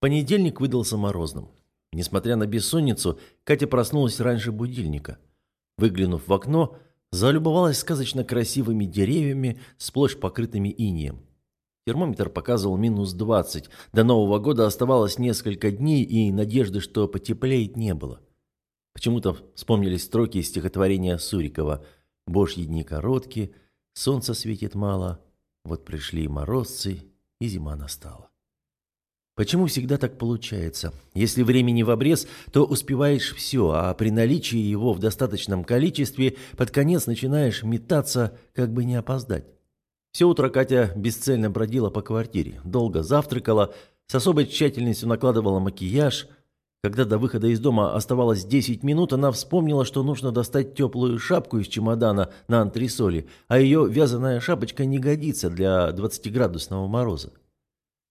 Понедельник выдался морозным. Несмотря на бессонницу, Катя проснулась раньше будильника. Выглянув в окно, залюбовалась сказочно красивыми деревьями, сплошь покрытыми инеем. Термометр показывал минус 20. До Нового года оставалось несколько дней, и надежды, что потеплеет, не было. Почему-то вспомнились строки из стихотворения Сурикова «Божьи дни короткие, солнца светит мало, вот пришли морозцы, и зима настала». Почему всегда так получается? Если времени в обрез, то успеваешь все, а при наличии его в достаточном количестве под конец начинаешь метаться, как бы не опоздать. Все утро Катя бесцельно бродила по квартире, долго завтракала, с особой тщательностью накладывала макияж. Когда до выхода из дома оставалось 10 минут, она вспомнила, что нужно достать теплую шапку из чемодана на антресоли, а ее вязаная шапочка не годится для 20-градусного мороза.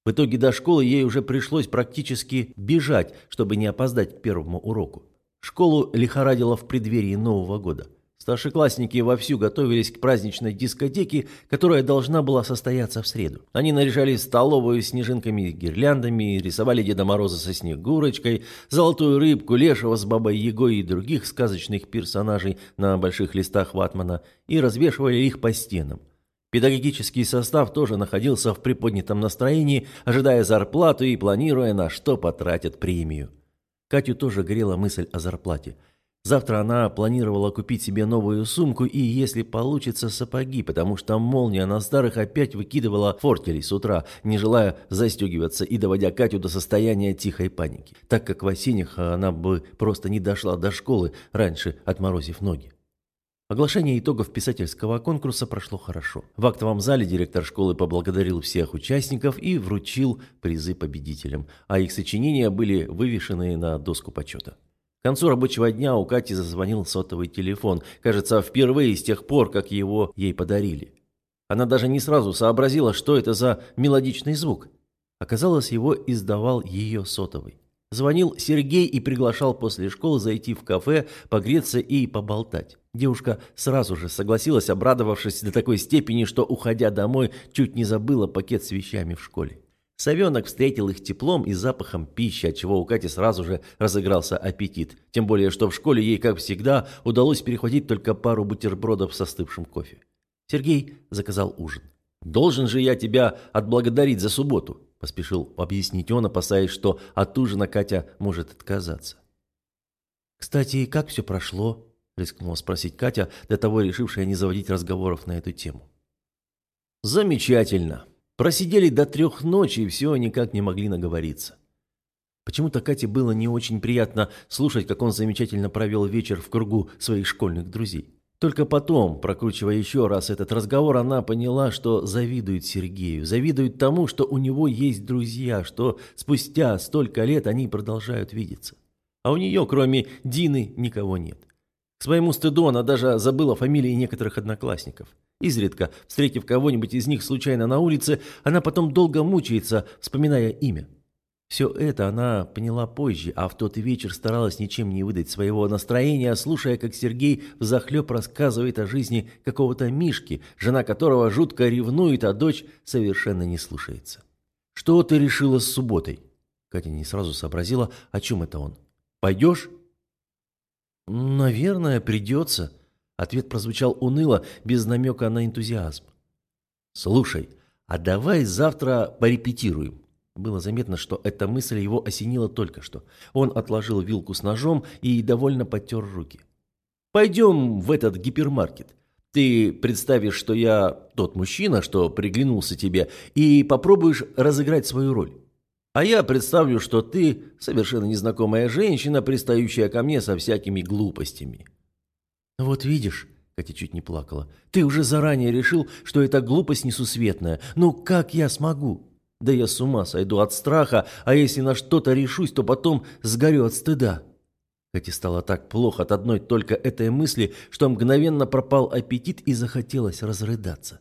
В итоге до школы ей уже пришлось практически бежать, чтобы не опоздать к первому уроку. Школу лихорадило в преддверии Нового года. Старшеклассники вовсю готовились к праздничной дискотеке, которая должна была состояться в среду. Они наряжали столовую снежинками и гирляндами, рисовали Деда Мороза со Снегурочкой, Золотую Рыбку, Лешего с Бабой Егой и других сказочных персонажей на больших листах ватмана и развешивали их по стенам. Педагогический состав тоже находился в приподнятом настроении, ожидая зарплату и планируя, на что потратят премию. Катю тоже грела мысль о зарплате. Завтра она планировала купить себе новую сумку и, если получится, сапоги, потому что молния на старых опять выкидывала фортели с утра, не желая застегиваться и доводя Катю до состояния тихой паники, так как в осенних она бы просто не дошла до школы, раньше отморозив ноги. Оглашение итогов писательского конкурса прошло хорошо. В актовом зале директор школы поблагодарил всех участников и вручил призы победителям, а их сочинения были вывешены на доску почета. К концу рабочего дня у Кати зазвонил сотовый телефон, кажется, впервые с тех пор, как его ей подарили. Она даже не сразу сообразила, что это за мелодичный звук. Оказалось, его издавал ее сотовый. Звонил Сергей и приглашал после школы зайти в кафе, погреться и поболтать. Девушка сразу же согласилась, обрадовавшись до такой степени, что, уходя домой, чуть не забыла пакет с вещами в школе. Совенок встретил их теплом и запахом пищи, отчего у Кати сразу же разыгрался аппетит. Тем более, что в школе ей, как всегда, удалось перехватить только пару бутербродов с остывшим кофе. Сергей заказал ужин. «Должен же я тебя отблагодарить за субботу», – поспешил объяснить он, опасаясь, что от ужина Катя может отказаться. «Кстати, как все прошло?» – рискнула спросить Катя, до того решившая не заводить разговоров на эту тему. «Замечательно. Просидели до трех ночи и все никак не могли наговориться». Почему-то Кате было не очень приятно слушать, как он замечательно провел вечер в кругу своих школьных друзей. Только потом, прокручивая еще раз этот разговор, она поняла, что завидует Сергею, завидует тому, что у него есть друзья, что спустя столько лет они продолжают видеться. А у нее, кроме Дины, никого нет. К своему стыду она даже забыла фамилии некоторых одноклассников. Изредка, встретив кого-нибудь из них случайно на улице, она потом долго мучается, вспоминая имя. Все это она поняла позже, а в тот вечер старалась ничем не выдать своего настроения, слушая, как Сергей взахлеб рассказывает о жизни какого-то Мишки, жена которого жутко ревнует, а дочь совершенно не слушается. «Что ты решила с субботой?» Катя не сразу сообразила, о чем это он. «Пойдешь?» «Наверное, придется». Ответ прозвучал уныло, без намека на энтузиазм. «Слушай, а давай завтра порепетируем. Было заметно, что эта мысль его осенила только что. Он отложил вилку с ножом и довольно потер руки. «Пойдем в этот гипермаркет. Ты представишь, что я тот мужчина, что приглянулся тебе, и попробуешь разыграть свою роль. А я представлю, что ты совершенно незнакомая женщина, пристающая ко мне со всякими глупостями». «Вот видишь», — Катя чуть не плакала, — «ты уже заранее решил, что это глупость несусветная. Ну как я смогу?» Да я с ума сойду от страха, а если на что-то решусь, то потом сгорю от стыда. Кате стало так плохо от одной только этой мысли, что мгновенно пропал аппетит и захотелось разрыдаться.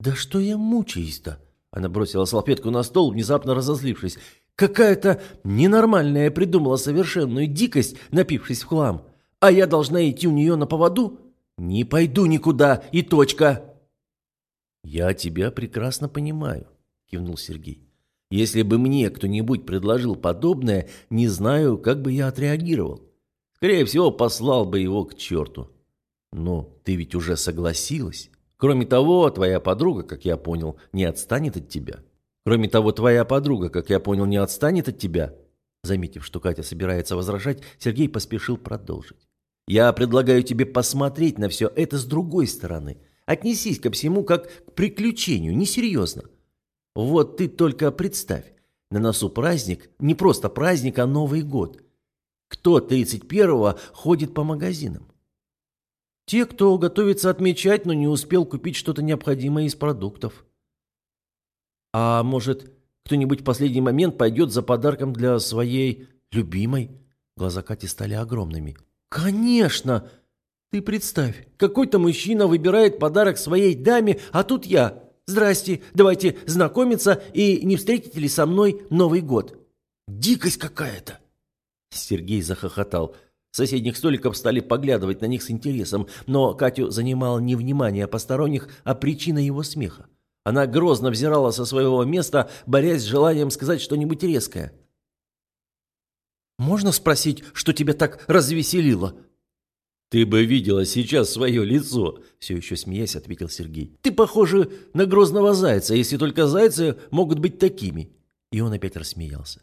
«Да что я мучаюсь-то?» Она бросила салфетку на стол, внезапно разозлившись. «Какая-то ненормальная придумала совершенную дикость, напившись в хлам. А я должна идти у нее на поводу? Не пойду никуда, и точка!» «Я тебя прекрасно понимаю. – кивнул Сергей. Если бы мне кто-нибудь предложил подобное, не знаю, как бы я отреагировал. Скорее всего, послал бы его к черту. Но ты ведь уже согласилась. Кроме того, твоя подруга, как я понял, не отстанет от тебя. Кроме того, твоя подруга, как я понял, не отстанет от тебя. Заметив, что Катя собирается возражать, Сергей поспешил продолжить. Я предлагаю тебе посмотреть на все это с другой стороны. Отнесись ко всему как к приключению, несерьезно. Вот ты только представь, на носу праздник, не просто праздник, а Новый год. Кто 31-го ходит по магазинам? Те, кто готовится отмечать, но не успел купить что-то необходимое из продуктов. А может, кто-нибудь в последний момент пойдет за подарком для своей любимой? Глаза Кати стали огромными. Конечно! Ты представь, какой-то мужчина выбирает подарок своей даме, а тут я, Здрасте, давайте знакомиться и не встретите ли со мной Новый год? Дикость какая-то!» Сергей захохотал. Соседних столиков стали поглядывать на них с интересом, но Катю занимало не внимание посторонних, а причина его смеха. Она грозно взирала со своего места, борясь с желанием сказать что-нибудь резкое. «Можно спросить, что тебя так развеселило?» «Ты бы видела сейчас свое лицо!» Все еще смеясь, ответил Сергей. «Ты похожа на грозного зайца, если только зайцы могут быть такими!» И он опять рассмеялся.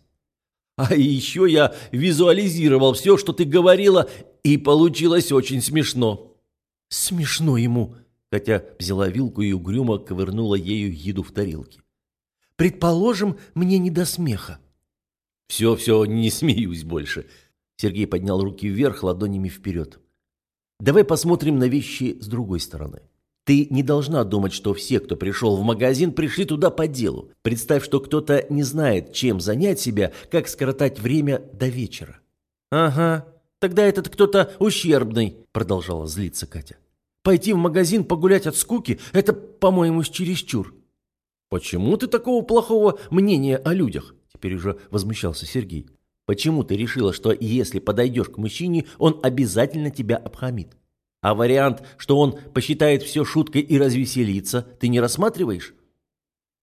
«А еще я визуализировал все, что ты говорила, и получилось очень смешно!» «Смешно ему!» Хотя взяла вилку и угрюмо ковырнула ею еду в тарелке. «Предположим, мне не до смеха». «Все, все, не смеюсь больше!» Сергей поднял руки вверх, ладонями вперед. Давай посмотрим на вещи с другой стороны. Ты не должна думать, что все, кто пришел в магазин, пришли туда по делу. Представь, что кто-то не знает, чем занять себя, как скоротать время до вечера. «Ага, тогда этот кто-то ущербный», — продолжала злиться Катя. «Пойти в магазин погулять от скуки — это, по-моему, чересчур». «Почему ты такого плохого мнения о людях?» — теперь уже возмущался Сергей. Почему ты решила, что если подойдешь к мужчине, он обязательно тебя обхамит? А вариант, что он посчитает все шуткой и развеселится, ты не рассматриваешь?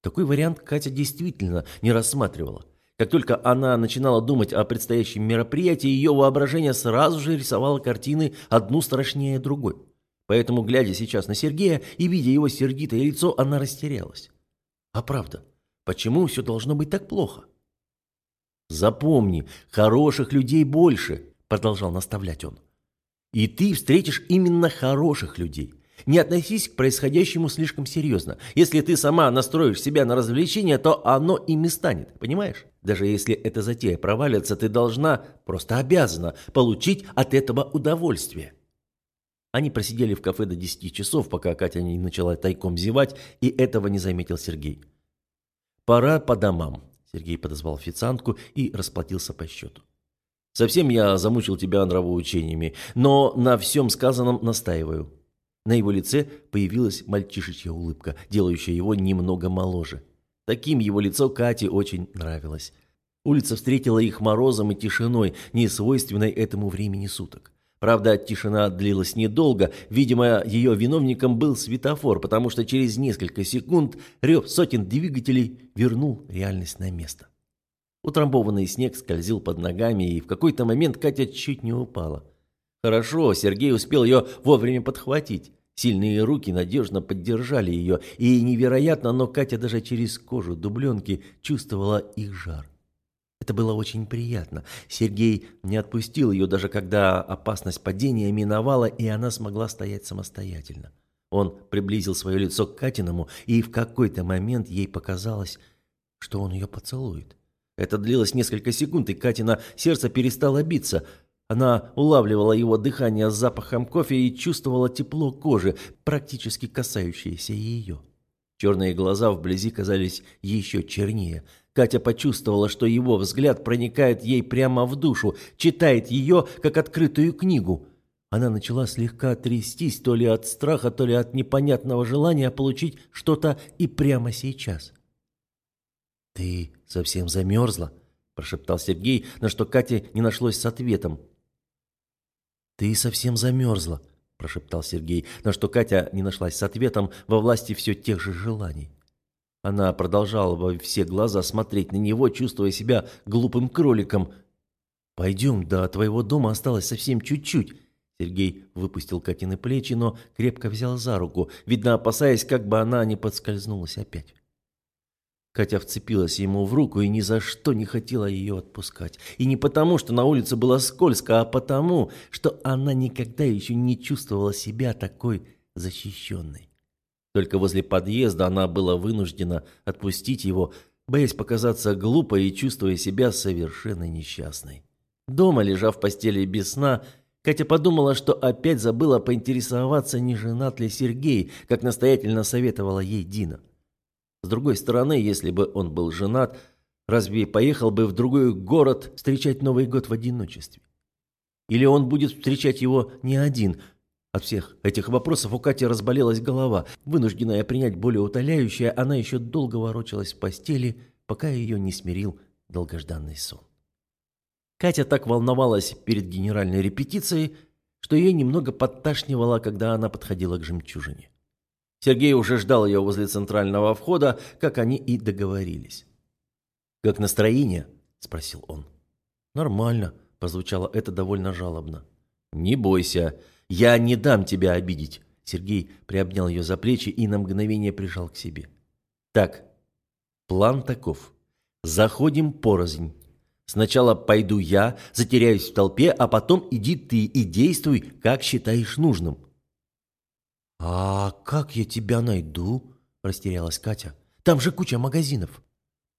Такой вариант Катя действительно не рассматривала. Как только она начинала думать о предстоящем мероприятии, ее воображение сразу же рисовало картины одну страшнее другой. Поэтому, глядя сейчас на Сергея и видя его сердитое лицо, она растерялась. А правда, почему все должно быть так плохо? «Запомни, хороших людей больше», – продолжал наставлять он. «И ты встретишь именно хороших людей. Не относись к происходящему слишком серьезно. Если ты сама настроишь себя на развлечение, то оно ими станет, понимаешь? Даже если эта затея провалится, ты должна, просто обязана, получить от этого удовольствие». Они просидели в кафе до 10 часов, пока Катя не начала тайком зевать, и этого не заметил Сергей. «Пора по домам», Сергей подозвал официантку и расплатился по счету. «Совсем я замучил тебя нравоучениями, но на всем сказанном настаиваю». На его лице появилась мальчишечья улыбка, делающая его немного моложе. Таким его лицо Кате очень нравилось. Улица встретила их морозом и тишиной, не свойственной этому времени суток. Правда, тишина длилась недолго. Видимо, ее виновником был светофор, потому что через несколько секунд рев сотен двигателей вернул реальность на место. Утрамбованный снег скользил под ногами, и в какой-то момент Катя чуть не упала. Хорошо, Сергей успел ее вовремя подхватить. Сильные руки надежно поддержали ее, и невероятно, но Катя даже через кожу дубленки чувствовала их жар. Это было очень приятно. Сергей не отпустил ее, даже когда опасность падения миновала, и она смогла стоять самостоятельно. Он приблизил свое лицо к Катиному, и в какой-то момент ей показалось, что он ее поцелует. Это длилось несколько секунд, и Катина сердце перестало биться. Она улавливала его дыхание с запахом кофе и чувствовала тепло кожи, практически касающееся ее. Черные глаза вблизи казались еще чернее – Катя почувствовала, что его взгляд проникает ей прямо в душу, читает ее, как открытую книгу. Она начала слегка трястись то ли от страха, то ли от непонятного желания получить что-то и прямо сейчас. «Ты совсем замерзла?» – прошептал Сергей, на что Катя не нашлось с ответом. «Ты совсем замерзла», – прошептал Сергей, на что Катя не нашлась с ответом во власти все тех же желаний. Она продолжала во все глаза смотреть на него, чувствуя себя глупым кроликом. «Пойдем, до твоего дома осталось совсем чуть-чуть». Сергей выпустил Катины плечи, но крепко взял за руку, видно, опасаясь, как бы она не подскользнулась опять. Катя вцепилась ему в руку и ни за что не хотела ее отпускать. И не потому, что на улице было скользко, а потому, что она никогда еще не чувствовала себя такой защищенной. Только возле подъезда она была вынуждена отпустить его, боясь показаться глупой и чувствуя себя совершенно несчастной. Дома, лежа в постели без сна, Катя подумала, что опять забыла поинтересоваться, не женат ли Сергей, как настоятельно советовала ей Дина. С другой стороны, если бы он был женат, разве поехал бы в другой город встречать Новый год в одиночестве? Или он будет встречать его не один? От всех этих вопросов у Кати разболелась голова. Вынужденная принять более утоляющее, она еще долго ворочалась в постели, пока ее не смирил долгожданный сон. Катя так волновалась перед генеральной репетицией, что ее немного подташнивало, когда она подходила к жемчужине. Сергей уже ждал ее возле центрального входа, как они и договорились. «Как настроение?» – спросил он. «Нормально», – прозвучало это довольно жалобно. «Не бойся, я не дам тебя обидеть». Сергей приобнял ее за плечи и на мгновение прижал к себе. «Так, план таков. Заходим порознь. Сначала пойду я, затеряюсь в толпе, а потом иди ты и действуй, как считаешь нужным. «А как я тебя найду?» – растерялась Катя. «Там же куча магазинов».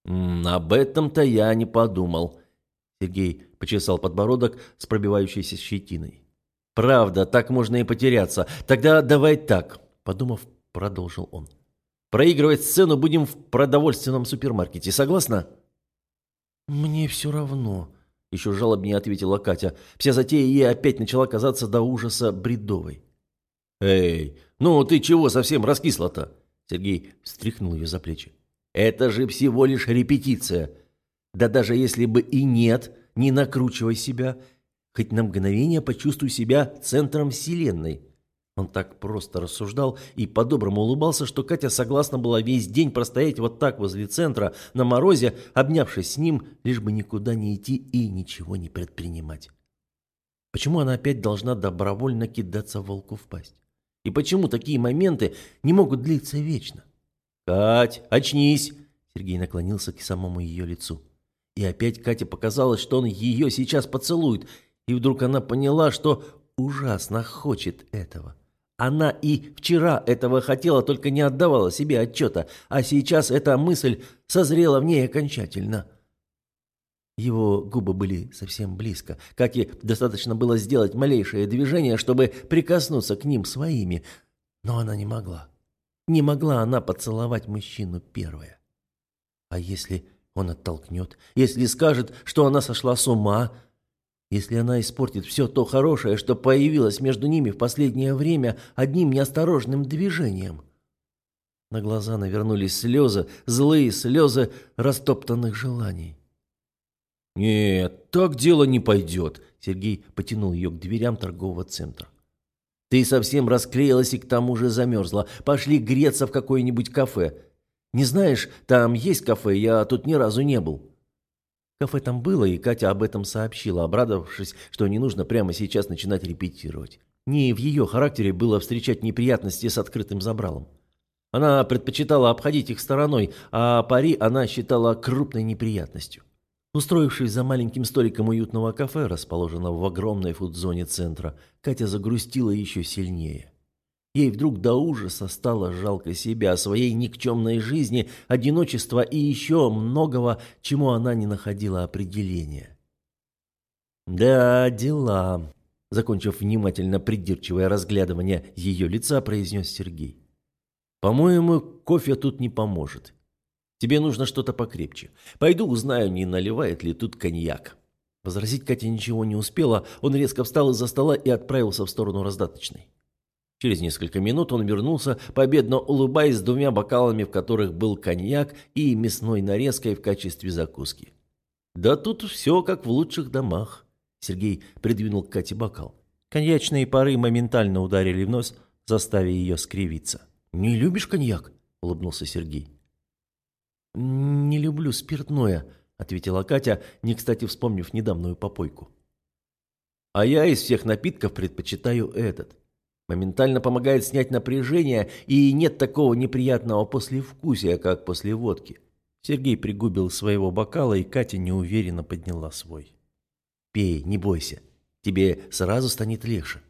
«Об этом-то я не подумал», – Сергей почесал подбородок с пробивающейся щетиной. «Правда, так можно и потеряться. Тогда давай так», – подумав, продолжил он. «Проигрывать сцену будем в продовольственном супермаркете. Согласна?» «Мне все равно», – еще жалобнее ответила Катя. Вся затея ей опять начала казаться до ужаса бредовой. «Эй, ну ты чего совсем раскисла-то?» Сергей встряхнул ее за плечи. «Это же всего лишь репетиция. Да даже если бы и нет, не накручивай себя. Хоть на мгновение почувствуй себя центром вселенной». Он так просто рассуждал и по-доброму улыбался, что Катя согласна была весь день простоять вот так возле центра, на морозе, обнявшись с ним, лишь бы никуда не идти и ничего не предпринимать. Почему она опять должна добровольно кидаться волку в пасть? И почему такие моменты не могут длиться вечно? «Кать, очнись!» Сергей наклонился к самому ее лицу. И опять Кате показалось, что он ее сейчас поцелует, и вдруг она поняла, что ужасно хочет этого. Она и вчера этого хотела, только не отдавала себе отчета, а сейчас эта мысль созрела в ней окончательно. Его губы были совсем близко. как и достаточно было сделать малейшее движение, чтобы прикоснуться к ним своими. Но она не могла. Не могла она поцеловать мужчину первая. А если он оттолкнет? Если скажет, что она сошла с ума? Если она испортит все то хорошее, что появилось между ними в последнее время одним неосторожным движением? На глаза навернулись слезы, злые слезы растоптанных желаний. «Нет, так дело не пойдет», — Сергей потянул ее к дверям торгового центра. «Ты совсем расклеилась и к тому же замерзла. Пошли греться в какое-нибудь кафе. Не знаешь, там есть кафе, я тут ни разу не был». Кафе там было, и Катя об этом сообщила, обрадовавшись, что не нужно прямо сейчас начинать репетировать. Не в ее характере было встречать неприятности с открытым забралом. Она предпочитала обходить их стороной, а пари она считала крупной неприятностью. Устроившись за маленьким столиком уютного кафе, расположенного в огромной фудзоне центра, Катя загрустила еще сильнее. Ей вдруг до ужаса стало жалко себя, своей никчемной жизни, одиночества и еще многого, чему она не находила определения. «Да, дела», — закончив внимательно придирчивое разглядывание ее лица, произнес Сергей. «По-моему, кофе тут не поможет. Тебе нужно что-то покрепче. Пойду узнаю, не наливает ли тут коньяк». Возразить Катя ничего не успела, он резко встал из-за стола и отправился в сторону раздаточной. Через несколько минут он вернулся, победно улыбаясь с двумя бокалами, в которых был коньяк и мясной нарезкой в качестве закуски. «Да тут все как в лучших домах», — Сергей придвинул к Кате бокал. Коньячные пары моментально ударили в нос, заставив ее скривиться. «Не любишь коньяк?» — улыбнулся Сергей. «Не люблю спиртное», — ответила Катя, не кстати вспомнив недавнюю попойку. «А я из всех напитков предпочитаю этот. Моментально помогает снять напряжение, и нет такого неприятного послевкусия, как после водки». Сергей пригубил своего бокала, и Катя неуверенно подняла свой. «Пей, не бойся. Тебе сразу станет легче».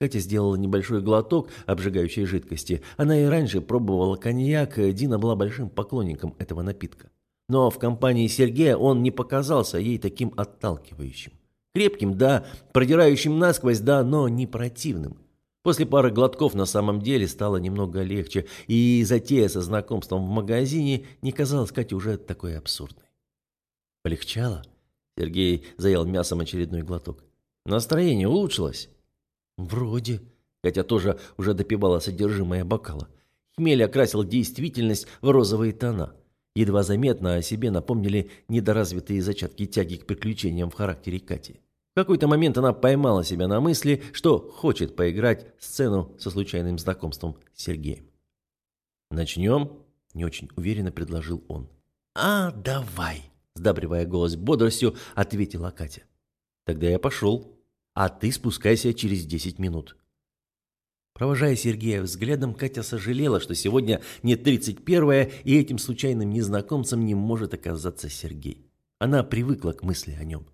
Катя сделала небольшой глоток обжигающей жидкости. Она и раньше пробовала коньяк, Дина была большим поклонником этого напитка. Но в компании Сергея он не показался ей таким отталкивающим. Крепким, да, продирающим насквозь, да, но не противным. После пары глотков на самом деле стало немного легче, и затея со знакомством в магазине не казалась Кате уже такой абсурдной. Полегчало? Сергей заел мясом очередной глоток. Настроение улучшилось? Вроде. Хотя тоже уже допивала содержимое бокала. Хмель окрасил действительность в розовые тона. Едва заметно о себе напомнили недоразвитые зачатки тяги к приключениям в характере Кати. Какой-то момент она поймала себя на мысли, что хочет поиграть сцену со случайным знакомством с Сергеем. «Начнем?» – не очень уверенно предложил он. «А, давай!» – сдабривая голос бодростью, ответила Катя. «Тогда я пошел», а ты спускайся через десять минут». Провожая Сергея взглядом, Катя сожалела, что сегодня не тридцать первое, и этим случайным незнакомцем не может оказаться Сергей. Она привыкла к мысли о нем.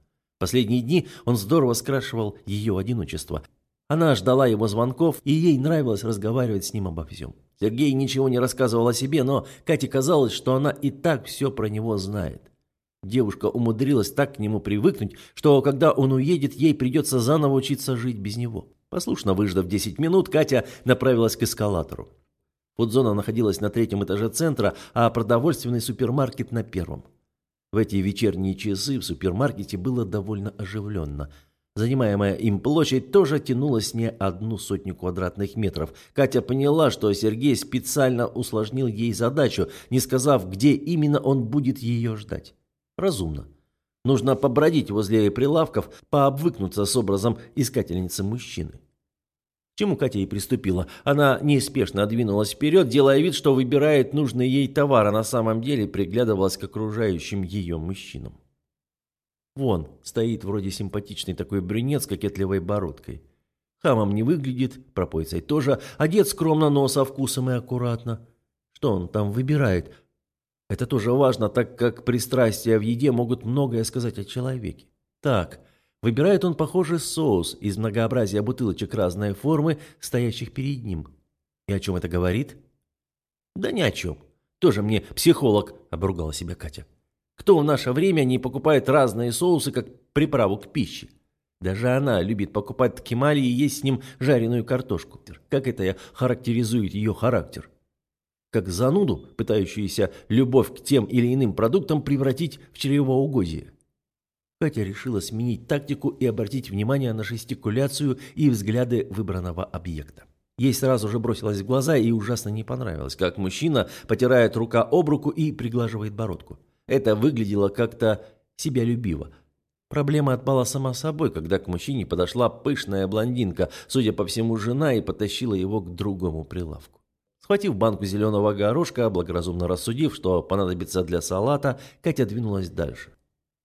Последние дни он здорово скрашивал ее одиночество. Она ждала его звонков, и ей нравилось разговаривать с ним обо всем. Сергей ничего не рассказывал о себе, но Кате казалось, что она и так все про него знает. Девушка умудрилась так к нему привыкнуть, что когда он уедет, ей придется заново учиться жить без него. Послушно выждав 10 минут, Катя направилась к эскалатору. Фудзона находилась на третьем этаже центра, а продовольственный супермаркет на первом. В эти вечерние часы в супермаркете было довольно оживленно. Занимаемая им площадь тоже тянулась не одну сотню квадратных метров. Катя поняла, что Сергей специально усложнил ей задачу, не сказав, где именно он будет ее ждать. Разумно. Нужно побродить возле прилавков, пообвыкнуться с образом искательницы мужчины. Чему Катя и приступила. Она неспешно двинулась вперед, делая вид, что выбирает нужный ей товар, а на самом деле приглядывалась к окружающим ее мужчинам. Вон, стоит вроде симпатичный такой брюнет с кокетливой бородкой. Хамом не выглядит, пропойцей тоже, одет скромно, но со вкусом и аккуратно. Что он там выбирает? Это тоже важно, так как пристрастия в еде могут многое сказать о человеке. Так, выбирает он похожий соус из многообразия бутылочек разной формы, стоящих перед ним. И о чем это говорит? Да ни о чем. Тоже мне психолог, обругала себя Катя. Кто в наше время не покупает разные соусы как приправу к пище? Даже она любит покупать ткемали и есть с ним жареную картошку. Как это характеризует ее характер? как зануду, пытающуюся любовь к тем или иным продуктам превратить в чревоугодие. Катя решила сменить тактику и обратить внимание на жестикуляцию и взгляды выбранного объекта. Ей сразу же бросилось в глаза и ужасно не понравилось, как мужчина потирает рука об руку и приглаживает бородку. Это выглядело как-то себялюбиво. Проблема отпала сама собой, когда к мужчине подошла пышная блондинка, судя по всему, жена, и потащила его к другому прилавку. Схватив банку зеленого горошка, благоразумно рассудив, что понадобится для салата, Катя двинулась дальше.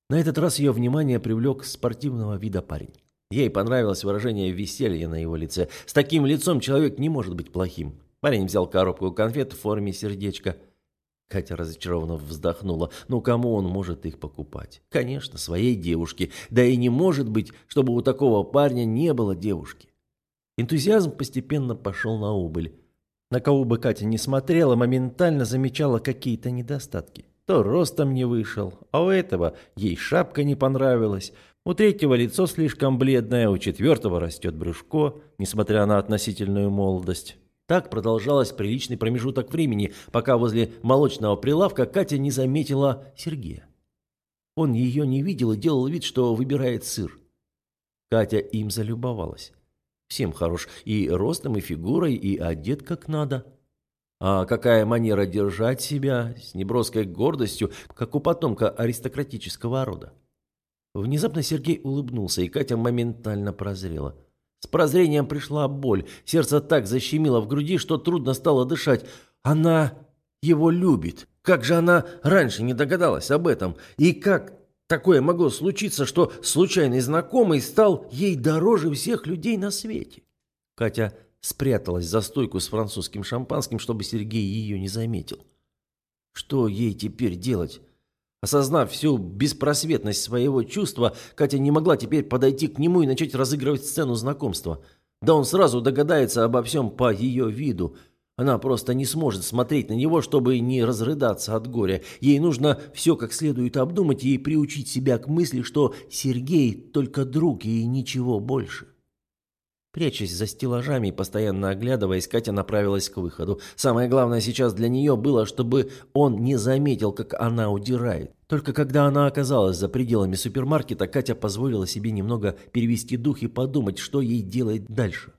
На этот раз ее внимание привлек спортивного вида парень. Ей понравилось выражение веселья на его лице. С таким лицом человек не может быть плохим. Парень взял коробку конфет в форме сердечка. Катя разочарованно вздохнула. Ну, кому он может их покупать? Конечно, своей девушке. Да и не может быть, чтобы у такого парня не было девушки. Энтузиазм постепенно пошел на убыль. На кого бы Катя не смотрела, моментально замечала какие-то недостатки. То ростом не вышел, а у этого ей шапка не понравилась. У третьего лицо слишком бледное, у четвертого растет брюшко, несмотря на относительную молодость. Так продолжалось приличный промежуток времени, пока возле молочного прилавка Катя не заметила Сергея. Он ее не видел и делал вид, что выбирает сыр. Катя им залюбовалась. Всем хорош и ростом, и фигурой, и одет как надо. А какая манера держать себя с неброской гордостью, как у потомка аристократического рода. Внезапно Сергей улыбнулся, и Катя моментально прозрела. С прозрением пришла боль, сердце так защемило в груди, что трудно стало дышать. Она его любит. Как же она раньше не догадалась об этом? И как такое могло случиться, что случайный знакомый стал ей дороже всех людей на свете? Катя спряталась за стойку с французским шампанским, чтобы Сергей ее не заметил. Что ей теперь делать? Осознав всю беспросветность своего чувства, Катя не могла теперь подойти к нему и начать разыгрывать сцену знакомства. Да он сразу догадается обо всем по ее виду. Она просто не сможет смотреть на него, чтобы не разрыдаться от горя. Ей нужно все как следует обдумать и приучить себя к мысли, что Сергей только друг и ничего больше. Прячась за стеллажами и постоянно оглядываясь, Катя направилась к выходу. Самое главное сейчас для нее было, чтобы он не заметил, как она удирает. Только когда она оказалась за пределами супермаркета, Катя позволила себе немного перевести дух и подумать, что ей делать дальше.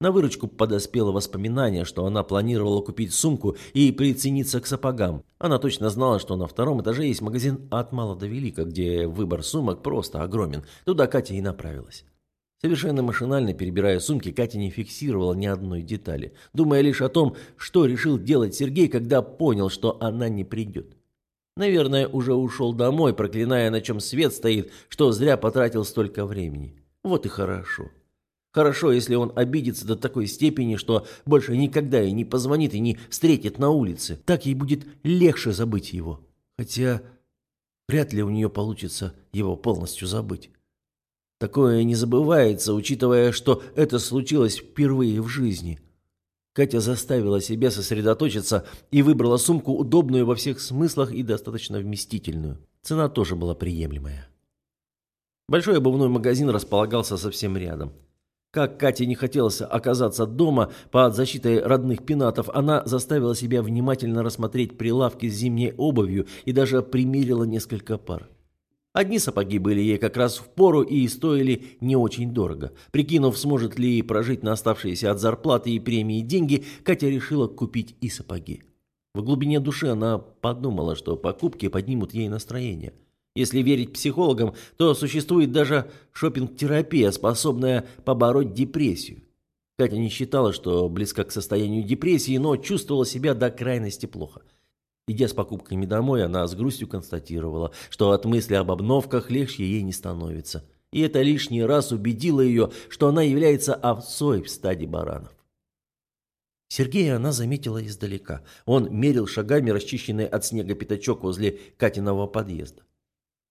На выручку подоспело воспоминание, что она планировала купить сумку и прицениться к сапогам. Она точно знала, что на втором этаже есть магазин от мала до велика, где выбор сумок просто огромен. Туда Катя и направилась. Совершенно машинально перебирая сумки, Катя не фиксировала ни одной детали, думая лишь о том, что решил делать Сергей, когда понял, что она не придет. Наверное, уже ушел домой, проклиная, на чем свет стоит, что зря потратил столько времени. Вот и хорошо. Хорошо, если он обидится до такой степени, что больше никогда ей не позвонит и не встретит на улице. Так ей будет легче забыть его. Хотя вряд ли у нее получится его полностью забыть. Такое не забывается, учитывая, что это случилось впервые в жизни. Катя заставила себя сосредоточиться и выбрала сумку, удобную во всех смыслах и достаточно вместительную. Цена тоже была приемлемая. Большой обувной магазин располагался совсем рядом. Как Кате не хотелось оказаться дома под защитой родных пенатов, она заставила себя внимательно рассмотреть прилавки с зимней обувью и даже примерила несколько пар. Одни сапоги были ей как раз в пору и стоили не очень дорого. Прикинув, сможет ли прожить на оставшиеся от зарплаты и премии деньги, Катя решила купить и сапоги. В глубине души она подумала, что покупки поднимут ей настроение. Если верить психологам, то существует даже шопинг-терапия, способная побороть депрессию. Катя не считала, что близка к состоянию депрессии, но чувствовала себя до крайности плохо – Идя с покупками домой, она с грустью констатировала, что от мысли об обновках легче ей не становится. И это лишний раз убедило ее, что она является овцой в стаде баранов. Сергея она заметила издалека. Он мерил шагами расчищенный от снега пятачок возле Катиного подъезда.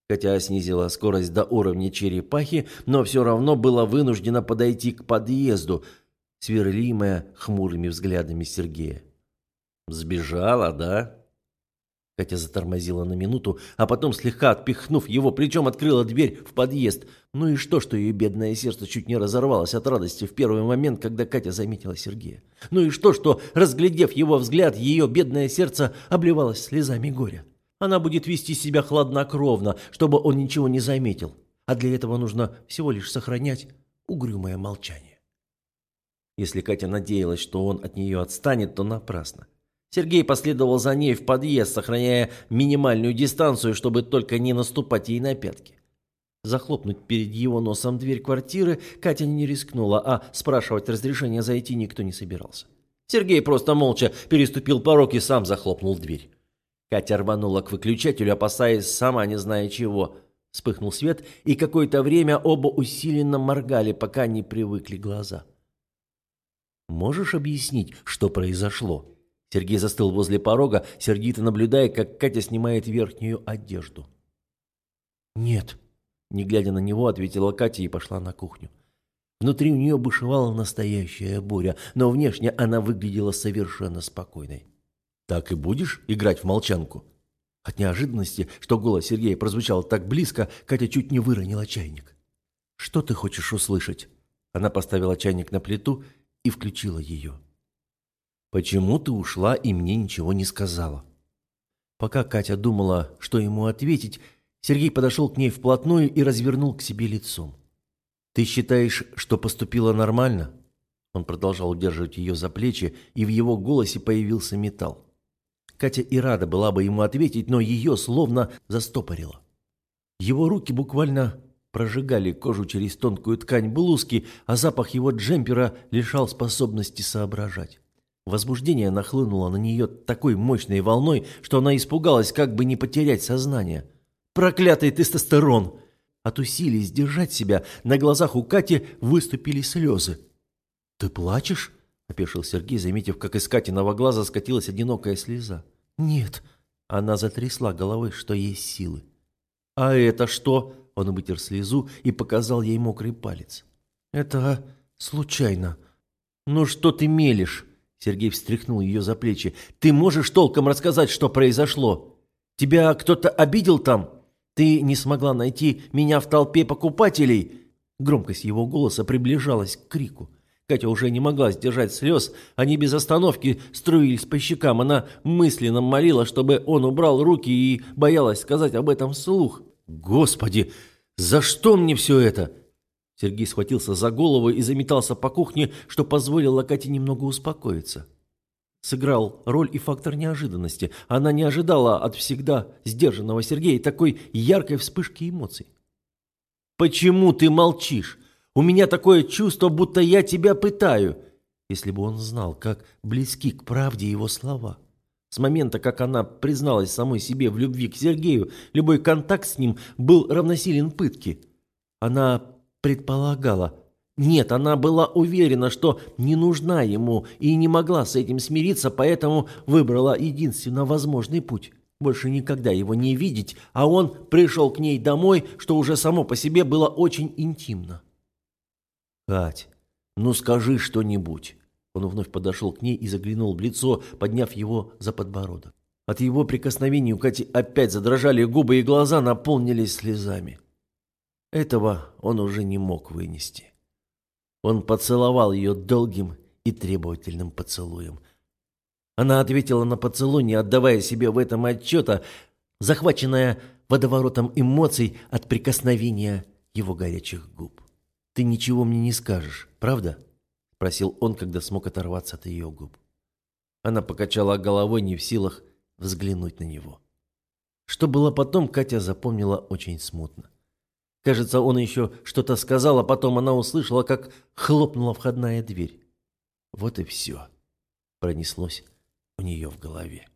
Хотя снизила скорость до уровня черепахи, но все равно была вынуждена подойти к подъезду, сверлимая хмурыми взглядами Сергея. «Сбежала, да?» Катя затормозила на минуту, а потом, слегка отпихнув его плечом, открыла дверь в подъезд. Ну и что, что ее бедное сердце чуть не разорвалось от радости в первый момент, когда Катя заметила Сергея? Ну и что, что, разглядев его взгляд, ее бедное сердце обливалось слезами горя? Она будет вести себя хладнокровно, чтобы он ничего не заметил. А для этого нужно всего лишь сохранять угрюмое молчание. Если Катя надеялась, что он от нее отстанет, то напрасно. Сергей последовал за ней в подъезд, сохраняя минимальную дистанцию, чтобы только не наступать ей на пятки. Захлопнуть перед его носом дверь квартиры Катя не рискнула, а спрашивать разрешения зайти никто не собирался. Сергей просто молча переступил порог и сам захлопнул дверь. Катя рванула к выключателю, опасаясь сама не зная чего. Вспыхнул свет, и какое-то время оба усиленно моргали, пока не привыкли глаза. «Можешь объяснить, что произошло?» Сергей застыл возле порога, сердито наблюдая, как Катя снимает верхнюю одежду. «Нет», — не глядя на него, ответила Катя и пошла на кухню. Внутри у нее бушевала настоящая буря, но внешне она выглядела совершенно спокойной. «Так и будешь играть в молчанку?» От неожиданности, что голос Сергея прозвучал так близко, Катя чуть не выронила чайник. «Что ты хочешь услышать?» Она поставила чайник на плиту и включила ее. Почему ты ушла и мне ничего не сказала? Пока Катя думала, что ему ответить, Сергей подошел к ней вплотную и развернул к себе лицом. Ты считаешь, что поступила нормально? Он продолжал удерживать ее за плечи, и в его голосе появился металл. Катя и рада была бы ему ответить, но ее словно застопорило. Его руки буквально прожигали кожу через тонкую ткань блузки, а запах его джемпера лишал способности соображать. Возбуждение нахлынуло на нее такой мощной волной, что она испугалась, как бы не потерять сознание. «Проклятый тестостерон!» От усилий сдержать себя на глазах у Кати выступили слезы. «Ты плачешь?» – опешил Сергей, заметив, как из Катиного глаза скатилась одинокая слеза. «Нет». Она затрясла головой, что есть силы. «А это что?» – он вытер слезу и показал ей мокрый палец. «Это случайно». «Ну что ты мелешь?» Сергей встряхнул ее за плечи. «Ты можешь толком рассказать, что произошло? Тебя кто-то обидел там? Ты не смогла найти меня в толпе покупателей?» Громкость его голоса приближалась к крику. Катя уже не могла сдержать слез, они без остановки струились по щекам. Она мысленно молила, чтобы он убрал руки и боялась сказать об этом вслух. «Господи, за что мне все это?» Сергей схватился за голову и заметался по кухне, что позволило Кате немного успокоиться. Сыграл роль и фактор неожиданности. Она не ожидала от всегда сдержанного Сергея такой яркой вспышки эмоций. «Почему ты молчишь? У меня такое чувство, будто я тебя пытаю!» Если бы он знал, как близки к правде его слова. С момента, как она призналась самой себе в любви к Сергею, любой контакт с ним был равносилен пытке. Она предполагала. Нет, она была уверена, что не нужна ему и не могла с этим смириться, поэтому выбрала единственно возможный путь. Больше никогда его не видеть, а он пришел к ней домой, что уже само по себе было очень интимно. «Кать, ну скажи что-нибудь». Он вновь подошел к ней и заглянул в лицо, подняв его за подбородок. От его прикосновений у Кати опять задрожали губы и глаза наполнились слезами. Этого он уже не мог вынести. Он поцеловал ее долгим и требовательным поцелуем. Она ответила на поцелуй, не отдавая себе в этом отчета, захваченная водоворотом эмоций от прикосновения его горячих губ. «Ты ничего мне не скажешь, правда?» – спросил он, когда смог оторваться от ее губ. Она покачала головой, не в силах взглянуть на него. Что было потом, Катя запомнила очень смутно. Кажется, он еще что-то сказал, а потом она услышала, как хлопнула входная дверь. Вот и все. Пронеслось у нее в голове.